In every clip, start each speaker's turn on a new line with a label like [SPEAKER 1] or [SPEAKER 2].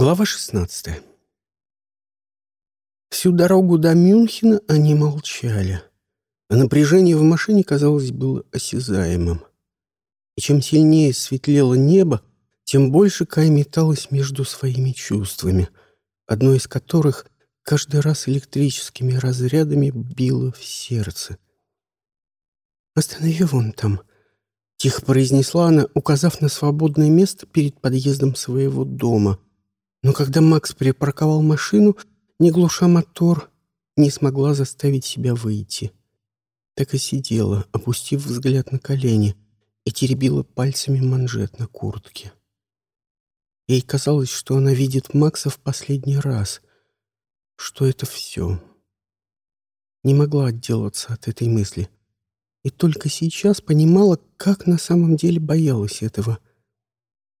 [SPEAKER 1] Глава 16 Всю дорогу до Мюнхена они молчали, а напряжение в машине, казалось, было осязаемым. И чем сильнее светлело небо, тем больше Кай металась между своими чувствами, одно из которых каждый раз электрическими разрядами било в сердце. «Останови вон там», — тихо произнесла она, указав на свободное место перед подъездом своего дома — но когда Макс припарковал машину, не глуша мотор, не смогла заставить себя выйти. Так и сидела, опустив взгляд на колени, и теребила пальцами манжет на куртке. Ей казалось, что она видит Макса в последний раз, что это все. Не могла отделаться от этой мысли. И только сейчас понимала, как на самом деле боялась этого —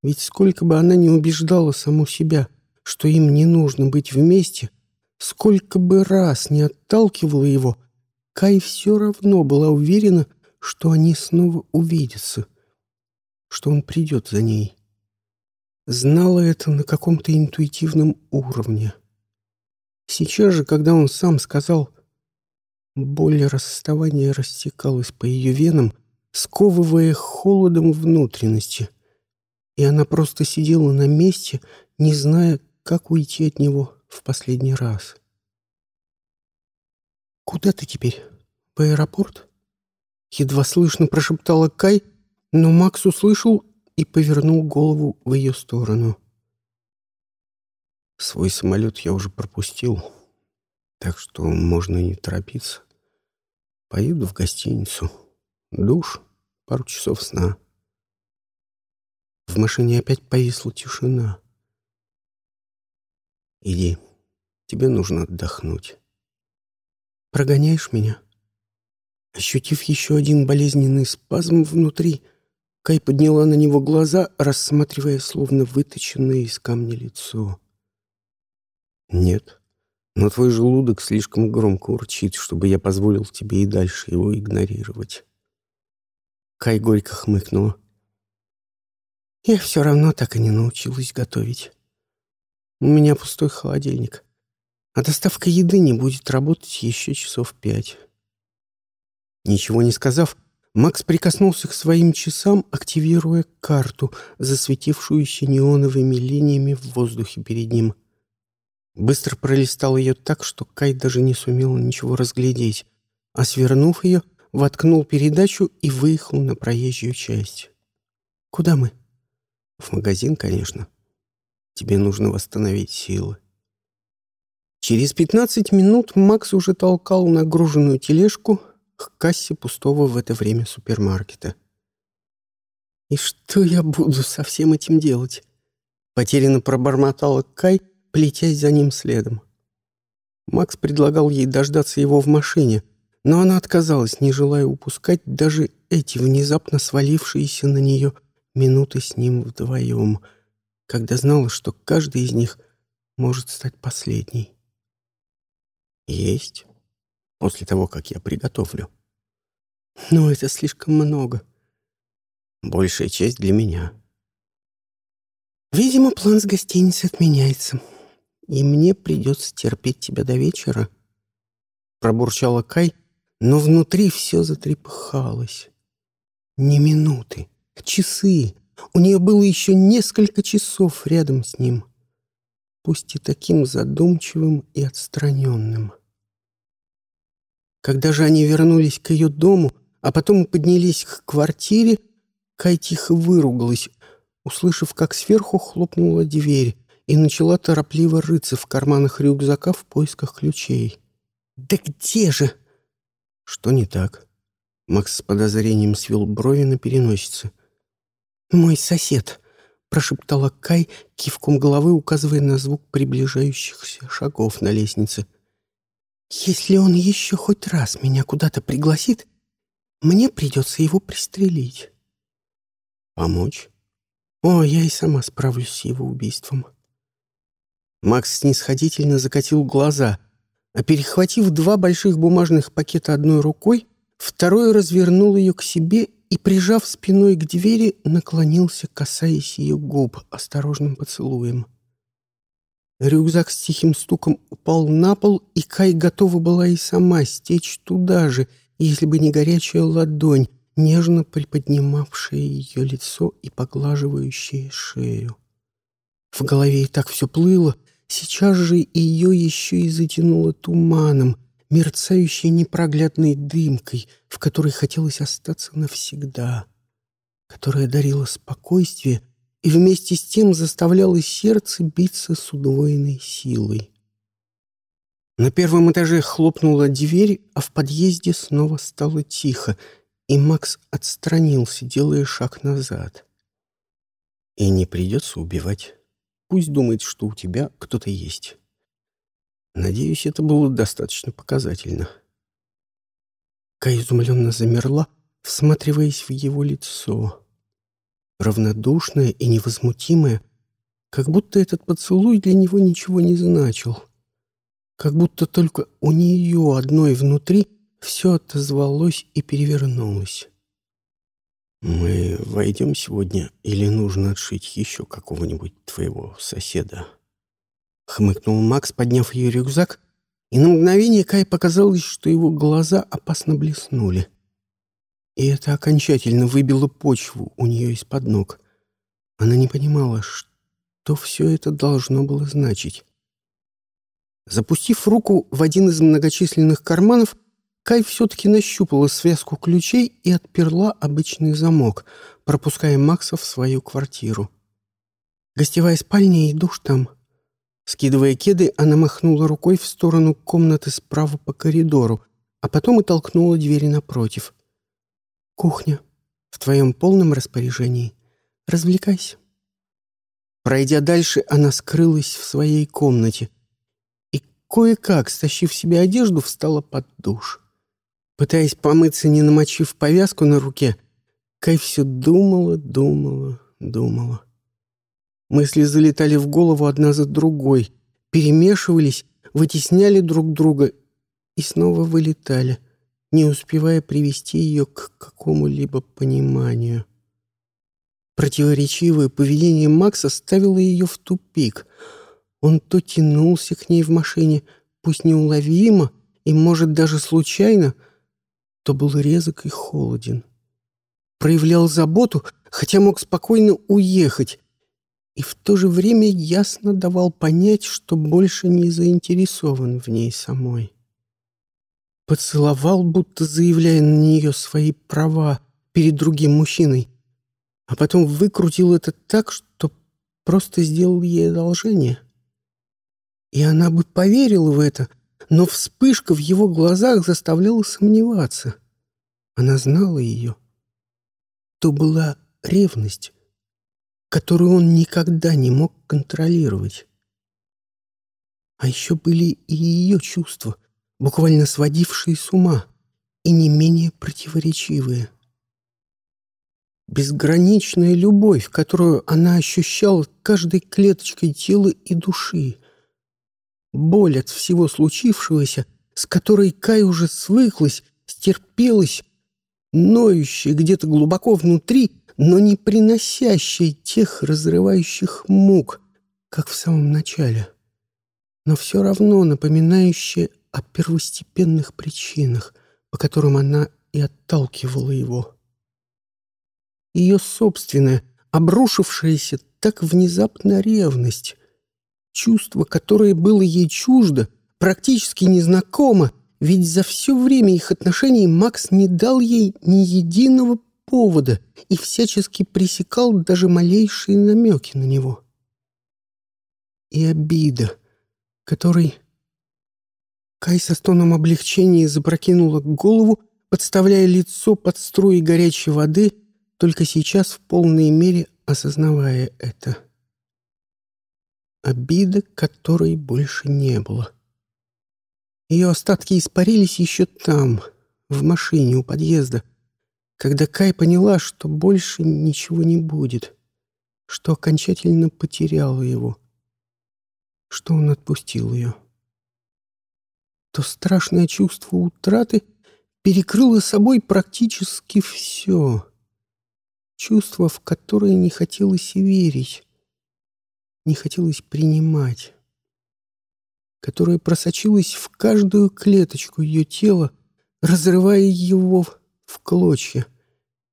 [SPEAKER 1] ведь сколько бы она ни убеждала саму себя, что им не нужно быть вместе, сколько бы раз не отталкивала его, Кай все равно была уверена, что они снова увидятся, что он придет за ней. Знала это на каком-то интуитивном уровне. Сейчас же, когда он сам сказал, боль расставания растекалась по ее венам, сковывая холодом внутренности — и она просто сидела на месте, не зная, как уйти от него в последний раз. «Куда ты теперь? В аэропорт?» Едва слышно прошептала Кай, но Макс услышал и повернул голову в ее сторону.
[SPEAKER 2] «Свой самолет я уже пропустил, так что можно не торопиться. Поеду в гостиницу. Душ, пару часов сна».
[SPEAKER 1] В машине опять повисла тишина.
[SPEAKER 2] «Иди, тебе нужно отдохнуть».
[SPEAKER 1] «Прогоняешь меня?» Ощутив еще один болезненный спазм внутри, Кай подняла на него глаза, рассматривая словно выточенное из камня лицо.
[SPEAKER 2] «Нет, но твой желудок слишком громко урчит, чтобы я позволил тебе и дальше его игнорировать».
[SPEAKER 1] Кай горько хмыкнула. Я все равно так и не научилась готовить. У меня пустой холодильник, а доставка еды не будет работать еще часов пять. Ничего не сказав, Макс прикоснулся к своим часам, активируя карту, засветившуюся неоновыми линиями в воздухе перед ним. Быстро пролистал ее так, что Кай даже не сумел ничего разглядеть, а свернув ее, воткнул передачу и выехал на проезжую часть. «Куда мы?»
[SPEAKER 2] В магазин, конечно. Тебе нужно восстановить силы.
[SPEAKER 1] Через пятнадцать минут Макс уже толкал нагруженную тележку к кассе пустого в это время супермаркета. «И что я буду со всем этим делать?» Потерянно пробормотала Кай, плетясь за ним следом. Макс предлагал ей дождаться его в машине, но она отказалась, не желая упускать даже эти внезапно свалившиеся на нее минуты с ним вдвоем, когда знала, что каждый из них может стать последней.
[SPEAKER 2] Есть. После того, как я приготовлю.
[SPEAKER 1] Но это слишком много.
[SPEAKER 2] Большая часть для меня.
[SPEAKER 1] Видимо, план с гостиницы отменяется, и мне придется терпеть тебя до вечера. Пробурчала Кай, но внутри все затрепыхалось. Ни минуты. Часы. У нее было еще несколько часов рядом с ним. Пусть и таким задумчивым и отстраненным. Когда же они вернулись к ее дому, а потом поднялись к квартире, Кай тихо выругалась, услышав, как сверху хлопнула дверь, и начала торопливо рыться в карманах рюкзака в поисках ключей. «Да где же?»
[SPEAKER 2] «Что не так?» Макс с подозрением свел брови на переносице.
[SPEAKER 1] «Мой сосед», — прошептала Кай, кивком головы указывая на звук приближающихся шагов на лестнице. «Если он еще хоть раз меня куда-то пригласит, мне придется его пристрелить».
[SPEAKER 2] «Помочь?»
[SPEAKER 1] «О, я и сама справлюсь с его убийством». Макс снисходительно закатил глаза, а перехватив два больших бумажных пакета одной рукой, второй развернул ее к себе и, прижав спиной к двери, наклонился, касаясь ее губ осторожным поцелуем. Рюкзак с тихим стуком упал на пол, и Кай готова была и сама стечь туда же, если бы не горячая ладонь, нежно приподнимавшая ее лицо и поглаживающая шею. В голове и так все плыло, сейчас же ее еще и затянуло туманом, мерцающей непроглядной дымкой, в которой хотелось остаться навсегда, которая дарила спокойствие и вместе с тем заставляла сердце биться с удвоенной силой. На первом этаже хлопнула дверь, а в подъезде снова стало тихо, и Макс отстранился, делая шаг назад. «И не придется убивать. Пусть думает, что у тебя кто-то есть. Надеюсь, это было достаточно показательно». Кай изумленно замерла, всматриваясь в его лицо равнодушная и невозмутимая, как будто этот поцелуй для него ничего не значил. Как будто только у нее одной внутри все отозвалось и перевернулось. «Мы войдем сегодня или нужно отшить еще какого-нибудь твоего соседа?» Хмыкнул Макс, подняв ее рюкзак, и на мгновение Кай показалось, что его глаза опасно блеснули и это окончательно выбило почву у нее из-под ног. Она не понимала, что все это должно было значить. Запустив руку в один из многочисленных карманов, Кай все-таки нащупала связку ключей и отперла обычный замок, пропуская Макса в свою квартиру. Гостевая спальня и душ там. Скидывая кеды, она махнула рукой в сторону комнаты справа по коридору, а потом и толкнула двери напротив — Кухня. В твоем полном распоряжении. Развлекайся. Пройдя дальше, она скрылась в своей комнате и, кое-как, стащив себе одежду, встала под душ. Пытаясь помыться, не намочив повязку на руке, Кай все думала, думала, думала. Мысли залетали в голову одна за другой, перемешивались, вытесняли друг друга и снова вылетали — не успевая привести ее к какому-либо пониманию. Противоречивое поведение Макса ставило ее в тупик. Он то тянулся к ней в машине, пусть неуловимо и, может, даже случайно, то был резок и холоден. Проявлял заботу, хотя мог спокойно уехать, и в то же время ясно давал понять, что больше не заинтересован в ней самой. Поцеловал, будто заявляя на нее свои права перед другим мужчиной, а потом выкрутил это так, что просто сделал ей одолжение. И она бы поверила в это, но вспышка в его глазах заставляла сомневаться. Она знала ее. То была ревность, которую он никогда не мог контролировать. А еще были и ее чувства — буквально сводившие с ума и не менее противоречивые. Безграничная любовь, которую она ощущала каждой клеточкой тела и души. Боль от всего случившегося, с которой Кай уже свыклась, стерпелась, ноющая где-то глубоко внутри, но не приносящая тех разрывающих мук, как в самом начале, но все равно напоминающая о первостепенных причинах, по которым она и отталкивала его. Ее собственная, обрушившаяся так внезапно ревность, чувство, которое было ей чуждо, практически незнакомо, ведь за все время их отношений Макс не дал ей ни единого повода и всячески пресекал даже малейшие намеки на него. И обида, которой Кай со стоном облегчения запрокинула голову, подставляя лицо под струи горячей воды, только сейчас в полной мере осознавая это. Обида, которой больше не было. Ее остатки испарились еще там, в машине у подъезда, когда Кай поняла, что больше ничего не будет, что окончательно потеряла его, что он отпустил ее то страшное чувство утраты перекрыло собой практически все. Чувство, в которое не хотелось и верить, не хотелось принимать. которая просочилась в каждую клеточку ее тела, разрывая его в клочья,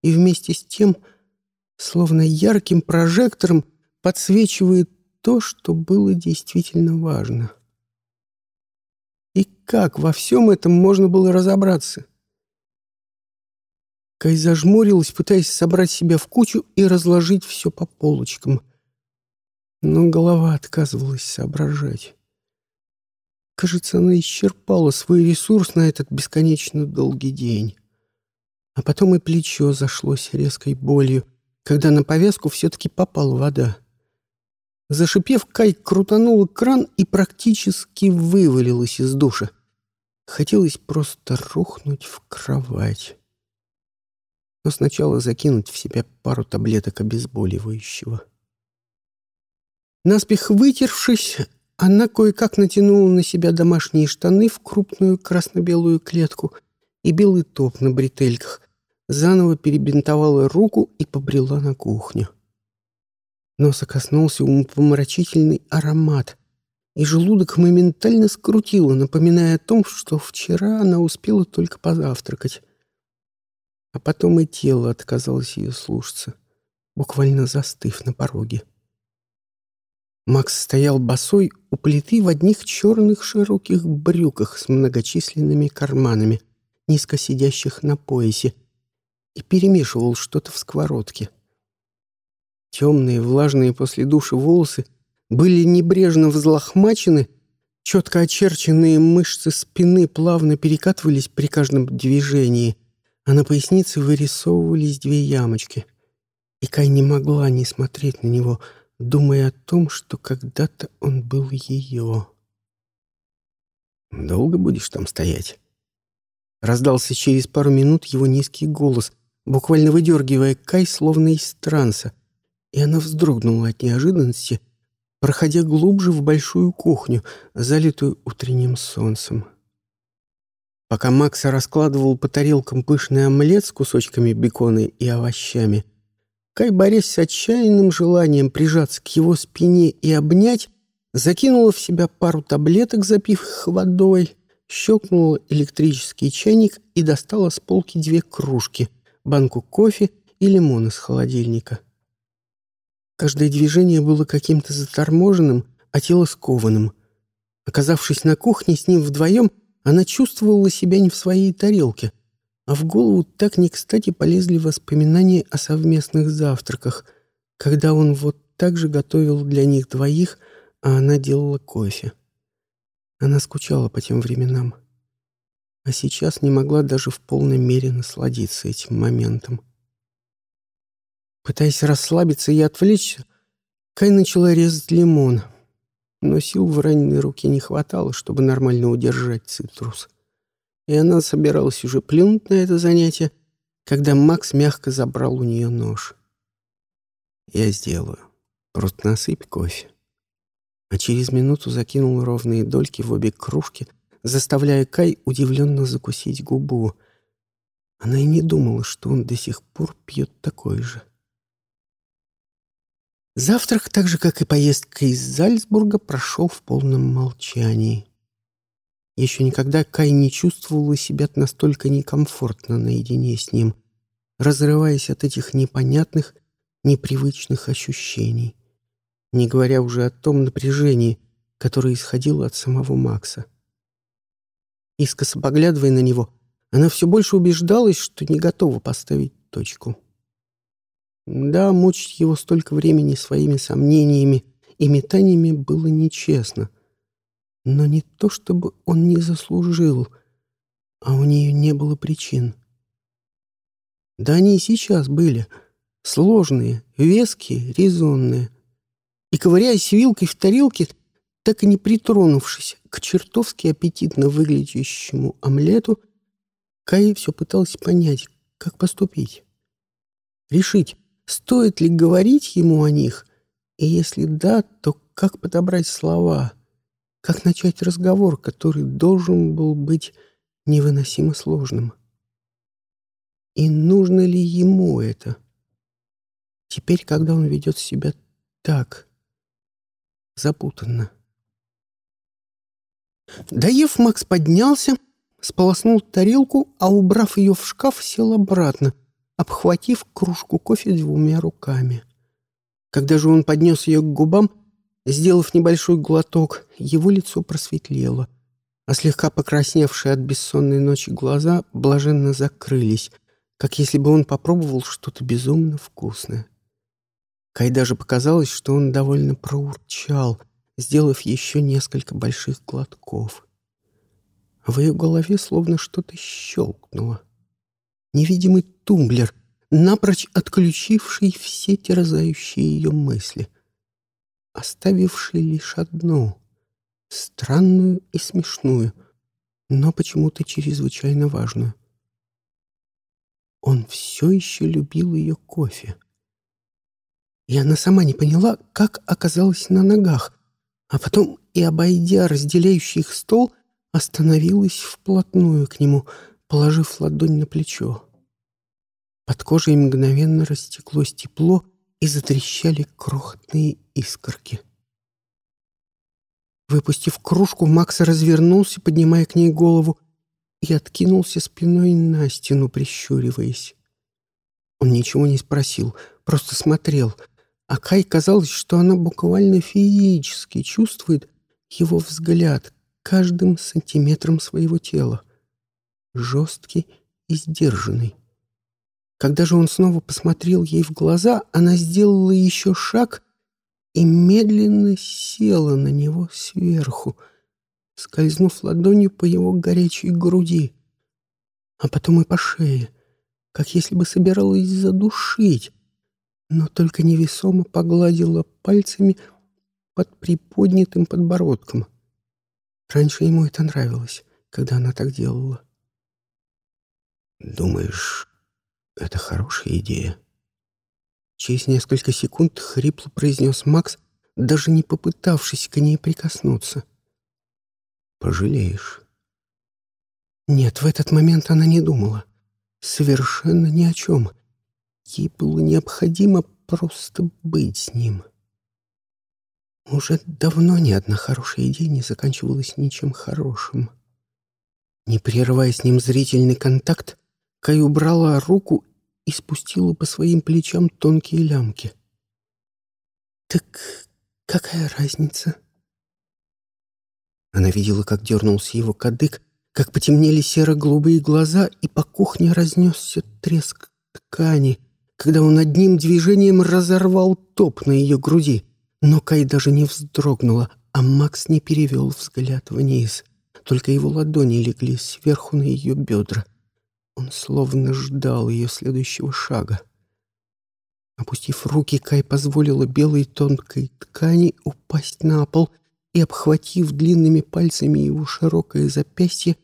[SPEAKER 1] и вместе с тем, словно ярким прожектором, подсвечивает то, что было действительно важно. И как во всем этом можно было разобраться? Кай зажмурилась, пытаясь собрать себя в кучу и разложить все по полочкам. Но голова отказывалась соображать. Кажется, она исчерпала свой ресурс на этот бесконечно долгий день. А потом и плечо зашлось резкой болью, когда на повязку все-таки попала вода. Зашипев, Кай крутанул кран и практически вывалилась из душа. Хотелось просто рухнуть в кровать. Но сначала закинуть в себя пару таблеток обезболивающего. Наспех вытервшись, она кое-как натянула на себя домашние штаны в крупную красно-белую клетку и белый топ на бретельках, заново перебинтовала руку и побрела на кухню. Носа коснулся умопомрачительный аромат, и желудок моментально скрутило, напоминая о том, что вчера она успела только позавтракать. А потом и тело отказалось ее слушаться, буквально застыв на пороге. Макс стоял босой у плиты в одних черных широких брюках с многочисленными карманами, низко сидящих на поясе, и перемешивал что-то в сковородке. Темные, влажные после души волосы были небрежно взлохмачены, четко очерченные мышцы спины плавно перекатывались при каждом движении, а на пояснице вырисовывались две ямочки. И Кай не могла не смотреть на него — думая о том, что когда-то он был ее.
[SPEAKER 2] «Долго будешь там стоять?»
[SPEAKER 1] Раздался через пару минут его низкий голос, буквально выдергивая Кай словно из транса, и она вздрогнула от неожиданности, проходя глубже в большую кухню, залитую утренним солнцем. Пока Макса раскладывал по тарелкам пышный омлет с кусочками бекона и овощами — Кай, борясь с отчаянным желанием прижаться к его спине и обнять, закинула в себя пару таблеток, запив их водой, щелкнула электрический чайник и достала с полки две кружки, банку кофе и лимон из холодильника. Каждое движение было каким-то заторможенным, а тело скованным. Оказавшись на кухне с ним вдвоем, она чувствовала себя не в своей тарелке — а в голову так не кстати полезли воспоминания о совместных завтраках, когда он вот так же готовил для них двоих, а она делала кофе. Она скучала по тем временам, а сейчас не могла даже в полной мере насладиться этим моментом. Пытаясь расслабиться и отвлечься, Кай начала резать лимон, но сил в раненой руке не хватало, чтобы нормально удержать цитрус и она собиралась уже плюнуть на это занятие, когда Макс мягко забрал у нее нож. «Я сделаю. Просто насыпь кофе». А через минуту закинул ровные дольки в обе кружки, заставляя Кай удивленно закусить губу. Она и не думала, что он до сих пор пьет такой же. Завтрак, так же, как и поездка из Зальцбурга, прошел в полном молчании. Еще никогда Кай не чувствовала себя настолько некомфортно наедине с ним, разрываясь от этих непонятных, непривычных ощущений, не говоря уже о том напряжении, которое исходило от самого Макса. Искоса поглядывая на него, она все больше убеждалась, что не готова поставить точку. Да, мучить его столько времени своими сомнениями и метаниями было нечестно — но не то, чтобы он не заслужил, а у нее не было причин. Да они и сейчас были. Сложные, веские, резонные. И, ковыряясь вилкой в тарелке, так и не притронувшись к чертовски аппетитно выглядящему омлету, Кая все пыталась понять, как поступить. Решить, стоит ли говорить ему о них, и если да, то как подобрать слова — как начать разговор, который должен был быть невыносимо сложным? И нужно ли ему это? Теперь, когда он ведет себя так запутанно. Доев, Макс поднялся, сполоснул тарелку, а, убрав ее в шкаф, сел обратно, обхватив кружку кофе двумя руками. Когда же он поднес ее к губам, сделав небольшой глоток, его лицо просветлело, а слегка покрасневшие от бессонной ночи глаза блаженно закрылись, как если бы он попробовал что-то безумно вкусное. Кай даже показалось, что он довольно проурчал, сделав еще несколько больших глотков. В ее голове словно что-то щелкнуло. Невидимый тумблер, напрочь отключивший все терзающие ее мысли, оставивший лишь одну, странную и смешную, но почему-то чрезвычайно важную — он все еще любил ее кофе. И она сама не поняла, как оказалась на ногах, а потом и, обойдя разделяющий их стол, остановилась вплотную к нему, положив ладонь на плечо. Под кожей мгновенно растеклось тепло и затрещали крохотные искорки. Выпустив кружку, Макс развернулся, поднимая к ней голову, и откинулся спиной на стену, прищуриваясь. Он ничего не спросил, просто смотрел, а Кай казалось, что она буквально физически чувствует его взгляд каждым сантиметром своего тела. Жесткий и сдержанный. Когда же он снова посмотрел ей в глаза, она сделала еще шаг и медленно села на него сверху — скользнув ладонью по его горячей груди, а потом и по шее, как если бы собиралась задушить, но только невесомо погладила пальцами под приподнятым подбородком. Раньше ему это нравилось, когда она так делала.
[SPEAKER 2] «Думаешь, это хорошая идея?»
[SPEAKER 1] Через несколько секунд хрипло произнес Макс, даже не попытавшись к ней прикоснуться —
[SPEAKER 2] пожалеешь.
[SPEAKER 1] Нет, в этот момент она не думала. Совершенно ни о чем. Ей было необходимо просто быть с ним. Уже давно ни одна хорошая идея не заканчивалась ничем хорошим. Не прерывая с ним зрительный контакт, Кай убрала руку и спустила по своим плечам тонкие лямки. «Так какая разница?» Она видела, как дернулся его кадык, как потемнели серо-голубые глаза, и по кухне разнесся треск ткани, когда он одним движением разорвал топ на ее груди. Но Кай даже не вздрогнула, а Макс не перевел взгляд вниз. Только его ладони легли сверху на ее бедра. Он словно ждал ее следующего шага. Опустив руки, Кай позволила белой тонкой ткани упасть на пол — и, обхватив длинными пальцами его широкое запястье,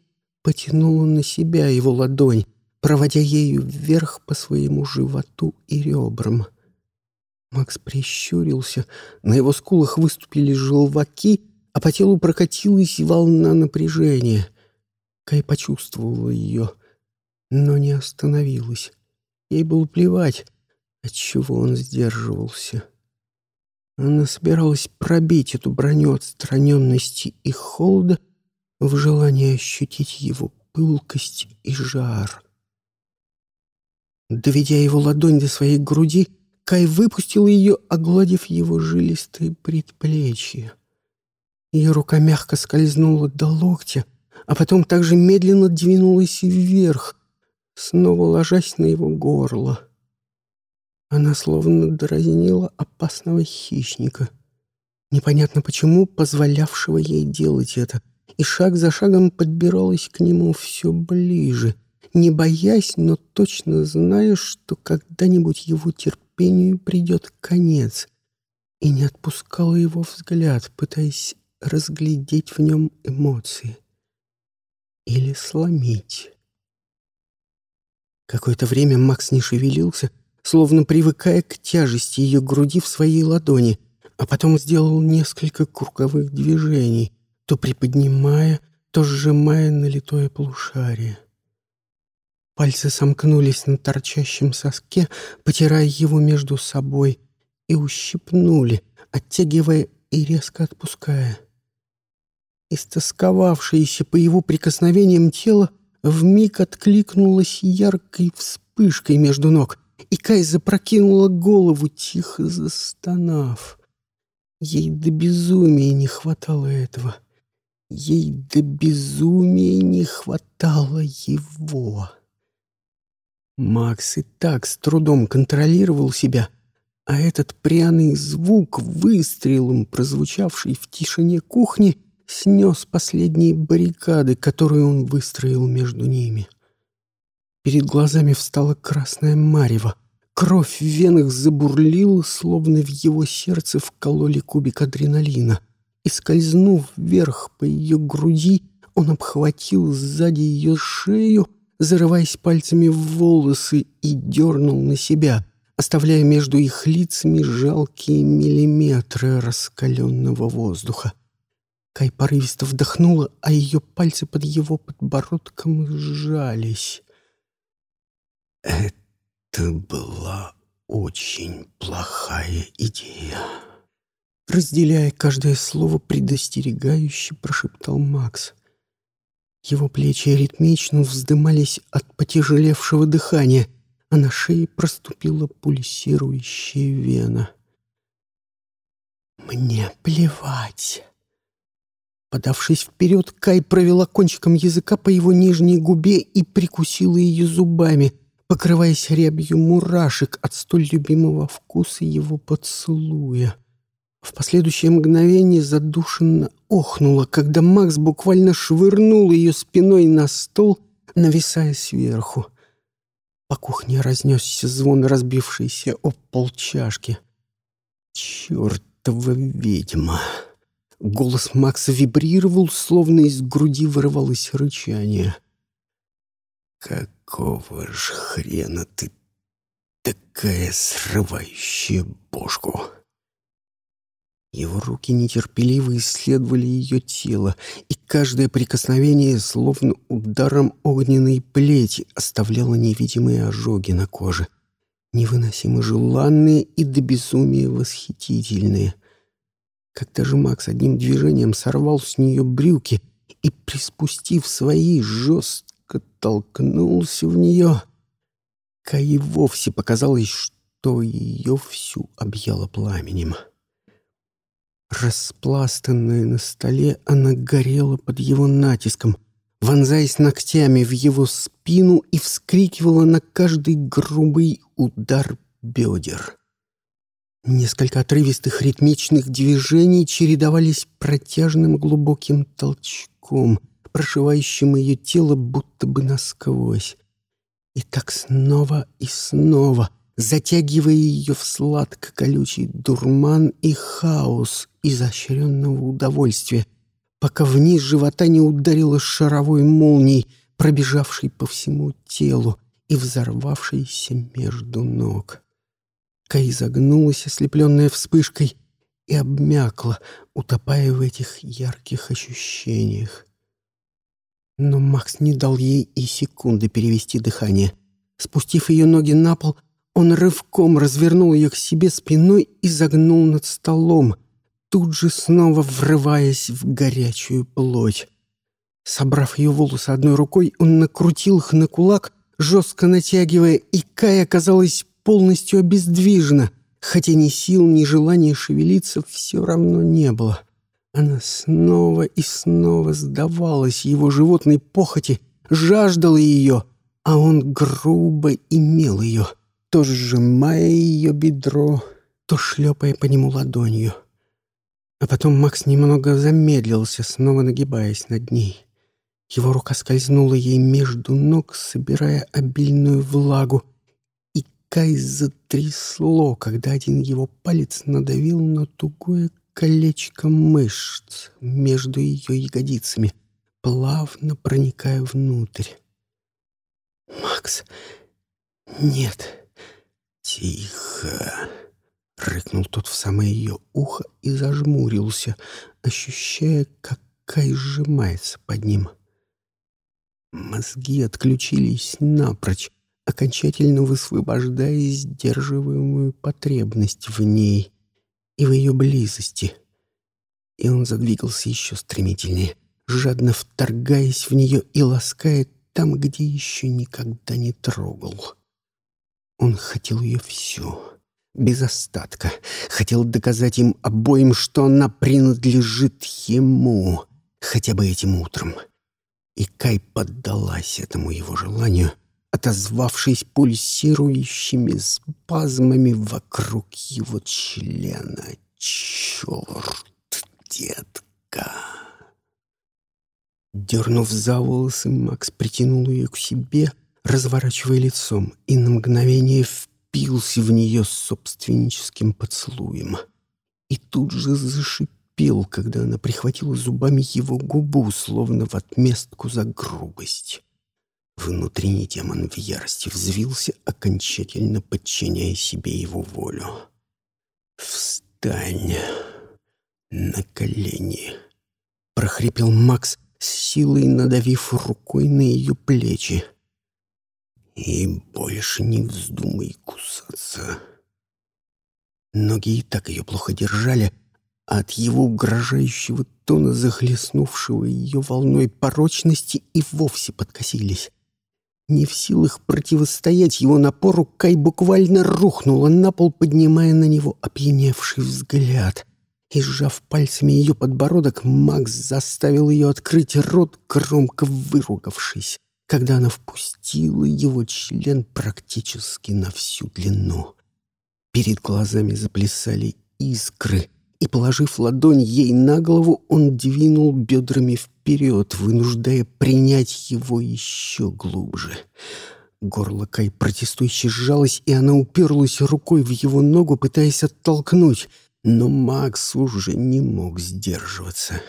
[SPEAKER 1] потянула на себя его ладонь, проводя ею вверх по своему животу и ребрам. Макс прищурился, на его скулах выступили желваки, а по телу прокатилась волна напряжения. Кай почувствовала ее, но не остановилась. Ей было плевать, отчего он сдерживался. Она собиралась пробить эту броню отстраненности и холода в желании ощутить его пылкость и жар. Доведя его ладонь до своей груди, Кай выпустил ее, огладив его жилистые предплечья. Ее рука мягко скользнула до локтя, а потом также медленно двинулась вверх, снова ложась на его горло. Она словно дразнила опасного хищника, непонятно почему позволявшего ей делать это, и шаг за шагом подбиралась к нему все ближе, не боясь, но точно зная, что когда-нибудь его терпению придет конец, и не отпускала его взгляд, пытаясь разглядеть в нем эмоции или сломить. Какое-то время Макс не шевелился, словно привыкая к тяжести ее груди в своей ладони, а потом сделал несколько круговых движений, то приподнимая, то сжимая налитое полушарие. Пальцы сомкнулись на торчащем соске, потирая его между собой, и ущипнули, оттягивая и резко отпуская. Истосковавшееся по его прикосновениям тело вмиг откликнулось яркой вспышкой между ног, и Кай запрокинула голову, тихо застонав. Ей до безумия не хватало этого. Ей до безумия не хватало его. Макс и так с трудом контролировал себя, а этот пряный звук, выстрелом прозвучавший в тишине кухни, снес последние баррикады, которые он выстроил между ними. Перед глазами встала красная марево. Кровь в венах забурлила, словно в его сердце вкололи кубик адреналина. И, скользнув вверх по ее груди, он обхватил сзади ее шею, зарываясь пальцами в волосы и дернул на себя, оставляя между их лицами жалкие миллиметры раскаленного воздуха. Кай порывисто вдохнула, а ее пальцы под его подбородком сжались.
[SPEAKER 2] Это была очень плохая идея.
[SPEAKER 1] Разделяя каждое слово, предостерегающе прошептал Макс. Его плечи ритмично вздымались от потяжелевшего дыхания, а на шее проступила пульсирующая вена. «Мне плевать!» Подавшись вперед, Кай провела кончиком языка по его нижней губе и прикусила ее зубами, покрываясь рябью мурашек от столь любимого вкуса его поцелуя. В последующее мгновение задушенно охнула, когда Макс буквально швырнул ее спиной на стол, нависая сверху. По кухне разнесся звон разбившейся об пол чашки. «Чертова ведьма!» Голос Макса вибрировал, словно из груди вырывалось рычание.
[SPEAKER 2] «Какого ж хрена ты такая срывающая бошку?»
[SPEAKER 1] Его руки нетерпеливо исследовали ее тело, и каждое прикосновение, словно ударом огненной плети, оставляло невидимые ожоги на коже. Невыносимо желанные и до безумия восхитительные. Когда же Макс одним движением сорвал с нее брюки и, приспустив свои, жестко толкнулся в нее, Кай вовсе показалось, что ее всю объяло пламенем. Распластанная на столе, она горела под его натиском, вонзаясь ногтями в его спину и вскрикивала на каждый грубый удар бедер. Несколько отрывистых ритмичных движений чередовались протяжным глубоким толчком, прошивающим ее тело будто бы насквозь. И так снова и снова, затягивая ее в сладко-колючий дурман и хаос изощренного удовольствия, пока вниз живота не ударила шаровой молнией, пробежавшей по всему телу и взорвавшейся между ног. Кай загнулась, ослепленная вспышкой, и обмякла, утопая в этих ярких ощущениях. Но Макс не дал ей и секунды перевести дыхание. Спустив ее ноги на пол, он рывком развернул ее к себе спиной и загнул над столом, тут же снова врываясь в горячую плоть. Собрав ее волосы одной рукой, он накрутил их на кулак, жестко натягивая, и Кай оказалась полностью обездвижена, хотя ни сил, ни желания шевелиться все равно не было. Она снова и снова сдавалась его животной похоти, жаждала ее, а он грубо имел ее, то сжимая ее бедро, то шлепая по нему ладонью. А потом Макс немного замедлился, снова нагибаясь над ней. Его рука скользнула ей между ног, собирая обильную влагу, Кай затрясло, когда один его палец надавил на тугое колечко мышц между ее ягодицами, плавно проникая внутрь. «Макс, нет!»
[SPEAKER 2] «Тихо!»
[SPEAKER 1] — рыкнул тот в самое ее ухо и зажмурился, ощущая, как Кай сжимается под ним. Мозги отключились напрочь, окончательно высвобождая сдерживаемую потребность в ней и в ее близости. и он задвигался еще стремительнее, жадно вторгаясь в нее и лаская там, где еще никогда не трогал. Он хотел ее всю, без остатка, хотел доказать им обоим, что она принадлежит ему, хотя бы этим утром. И Кай поддалась этому его желанию, отозвавшись пульсирующими спазмами вокруг его члена. Черт, детка! Дернув за волосы, Макс притянул ее к себе, разворачивая лицом, и на мгновение впился в нее собственническим поцелуем. И тут же зашипел, когда она прихватила зубами его губу, словно в отместку за грубость. Внутренний демон в ярости взвился, окончательно подчиняя себе его волю. «Встань на колени!» — прохрипел Макс, с силой надавив рукой на ее плечи. «И больше не вздумай кусаться». Ноги и так ее плохо держали, а от его угрожающего тона, захлестнувшего ее волной порочности, и вовсе подкосились. Не в силах противостоять его напору, Кай буквально рухнула на пол, поднимая на него опьяневший взгляд. И, сжав пальцами ее подбородок, Макс заставил ее открыть рот, громко выругавшись, когда она впустила его член практически на всю длину. Перед глазами заплясали искры — и, положив ладонь ей на голову, он двинул бедрами вперед, вынуждая принять его еще глубже. Горло Кай протестующе сжалось, и она уперлась рукой в его ногу, пытаясь оттолкнуть. Но Макс уже не мог сдерживаться.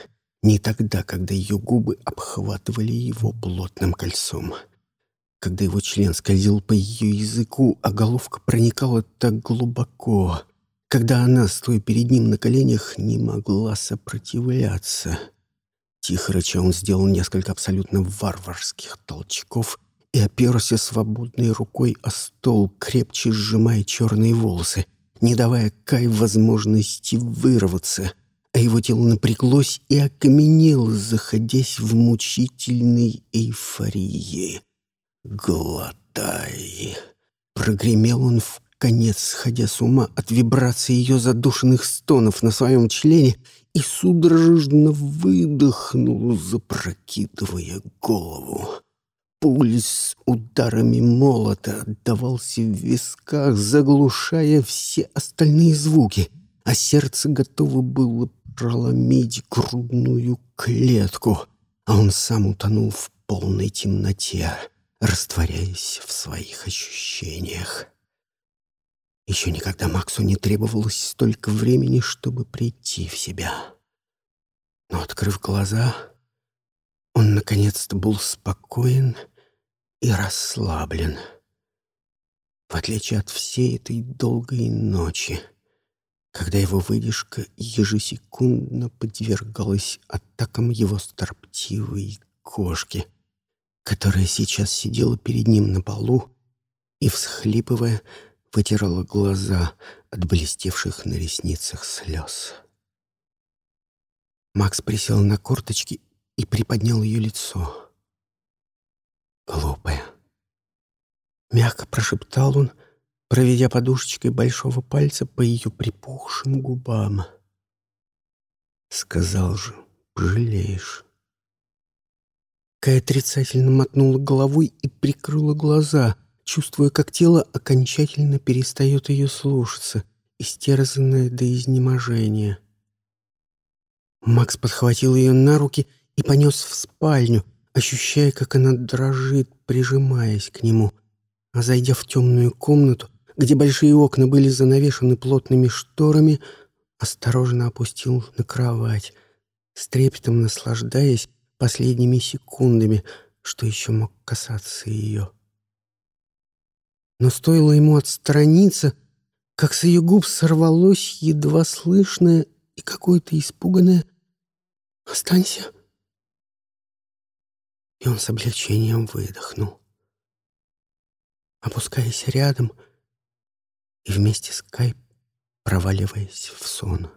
[SPEAKER 1] Не тогда, когда ее губы обхватывали его плотным кольцом. Когда его член скользил по ее языку, а головка проникала так глубоко — когда она, стоя перед ним на коленях, не могла сопротивляться. Тихо рыча он сделал несколько абсолютно варварских толчков и оперся свободной рукой о стол, крепче сжимая черные волосы, не давая Кай возможности вырваться, его тело напряглось и окаменело, заходясь в мучительной эйфории. «Глотай!» Прогремел он в конец сходя с ума от вибрации ее задушенных стонов на своем члене и судорожно выдохнул, запрокидывая голову. Пульс ударами молота отдавался в висках, заглушая все остальные звуки, а сердце готово было проломить грудную клетку, а он сам утонул в полной темноте, растворяясь в своих ощущениях. Еще никогда Максу не требовалось столько времени, чтобы прийти в себя. Но, открыв глаза, он наконец-то был спокоен и расслаблен. В отличие от всей этой долгой ночи, когда его выдержка ежесекундно подвергалась атакам его строптивой кошки, которая сейчас сидела перед ним на полу и, всхлипывая, вытирала глаза от блестевших на ресницах слез. Макс присел на корточки и приподнял ее лицо. «Глупая!» Мягко прошептал он, проведя подушечкой большого пальца по ее припухшим губам. «Сказал же, пожалеешь». Кай отрицательно мотнула головой и прикрыла глаза, чувствуя, как тело окончательно перестает ее слушаться, истерзанное до изнеможения. Макс подхватил ее на руки и понес в спальню, ощущая, как она дрожит, прижимаясь к нему. А зайдя в темную комнату, где большие окна были занавешены плотными шторами, осторожно опустил на кровать, с трепетом наслаждаясь последними секундами, что еще мог касаться ее. Но стоило ему отстраниться, как с ее губ сорвалось едва слышное и какое-то испуганное «Останься!» И он с облегчением выдохнул, опускаясь рядом и вместе с Кай проваливаясь в сон.